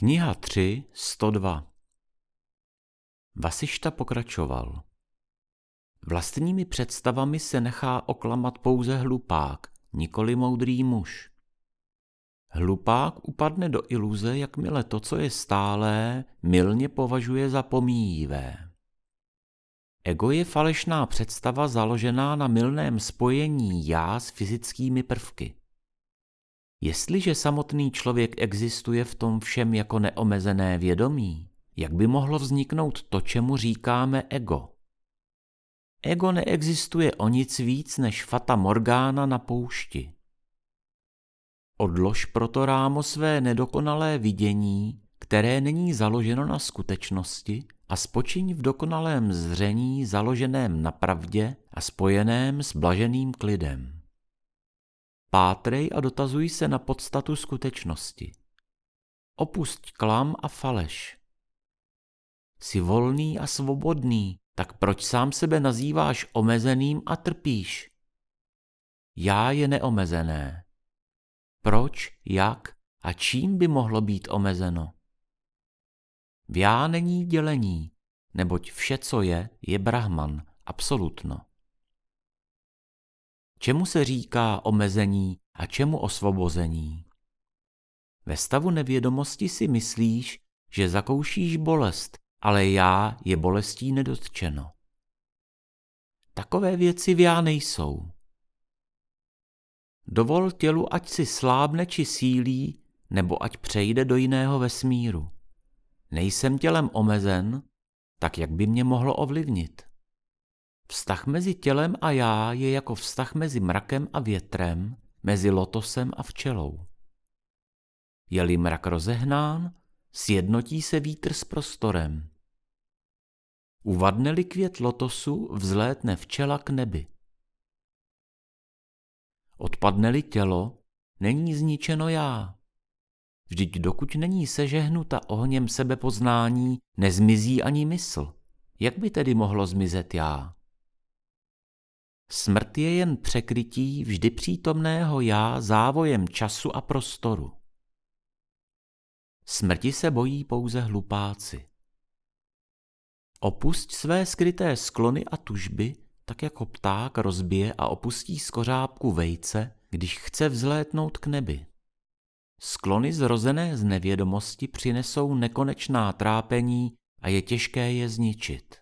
Kniha 3, 102 Vasišta pokračoval. Vlastními představami se nechá oklamat pouze hlupák, nikoli moudrý muž. Hlupák upadne do iluze, jakmile to, co je stálé, milně považuje za pomíjivé. Ego je falešná představa založená na milném spojení já s fyzickými prvky. Jestliže samotný člověk existuje v tom všem jako neomezené vědomí, jak by mohlo vzniknout to, čemu říkáme ego? Ego neexistuje o nic víc než fata morgána na poušti. Odlož proto rámo své nedokonalé vidění, které není založeno na skutečnosti a spočiň v dokonalém zření založeném na pravdě a spojeném s blaženým klidem. Pátrej a dotazuj se na podstatu skutečnosti. Opusť klam a faleš. Jsi volný a svobodný, tak proč sám sebe nazýváš omezeným a trpíš? Já je neomezené. Proč, jak a čím by mohlo být omezeno? V já není dělení, neboť vše, co je, je Brahman, absolutno. Čemu se říká omezení a čemu osvobození? Ve stavu nevědomosti si myslíš, že zakoušíš bolest, ale já je bolestí nedotčeno. Takové věci v já nejsou. Dovol tělu, ať si slábne či sílí, nebo ať přejde do jiného vesmíru. Nejsem tělem omezen, tak jak by mě mohlo ovlivnit. Vztah mezi tělem a já je jako vztah mezi mrakem a větrem, mezi lotosem a včelou. Je-li mrak rozehnán, sjednotí se vítr s prostorem. Uvadne-li květ lotosu, vzlétne včela k nebi. Odpadne-li tělo, není zničeno já. Vždyť dokud není sežehnuta ohněm sebepoznání, nezmizí ani mysl. Jak by tedy mohlo zmizet já? Smrt je jen překrytí vždy přítomného já závojem času a prostoru. Smrti se bojí pouze hlupáci. Opusť své skryté sklony a tužby, tak jako pták rozbije a opustí z kořápku vejce, když chce vzlétnout k nebi. Sklony zrozené z nevědomosti přinesou nekonečná trápení a je těžké je zničit.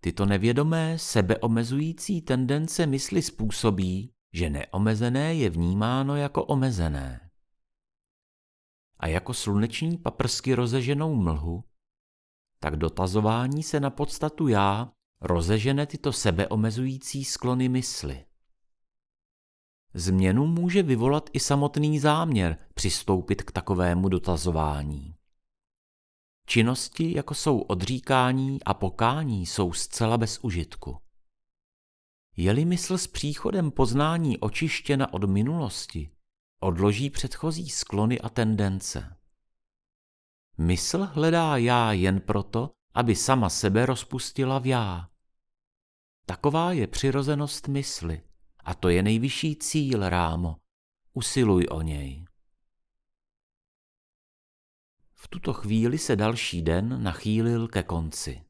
Tyto nevědomé, sebeomezující tendence mysli způsobí, že neomezené je vnímáno jako omezené. A jako sluneční paprsky rozeženou mlhu, tak dotazování se na podstatu já rozežene tyto sebeomezující sklony mysli. Změnu může vyvolat i samotný záměr přistoupit k takovému dotazování. Činnosti, jako jsou odříkání a pokání, jsou zcela bez užitku. Je-li mysl s příchodem poznání očištěna od minulosti, odloží předchozí sklony a tendence. Mysl hledá já jen proto, aby sama sebe rozpustila v já. Taková je přirozenost mysli a to je nejvyšší cíl, Rámo. Usiluj o něj. Tuto chvíli se další den nachýlil ke konci.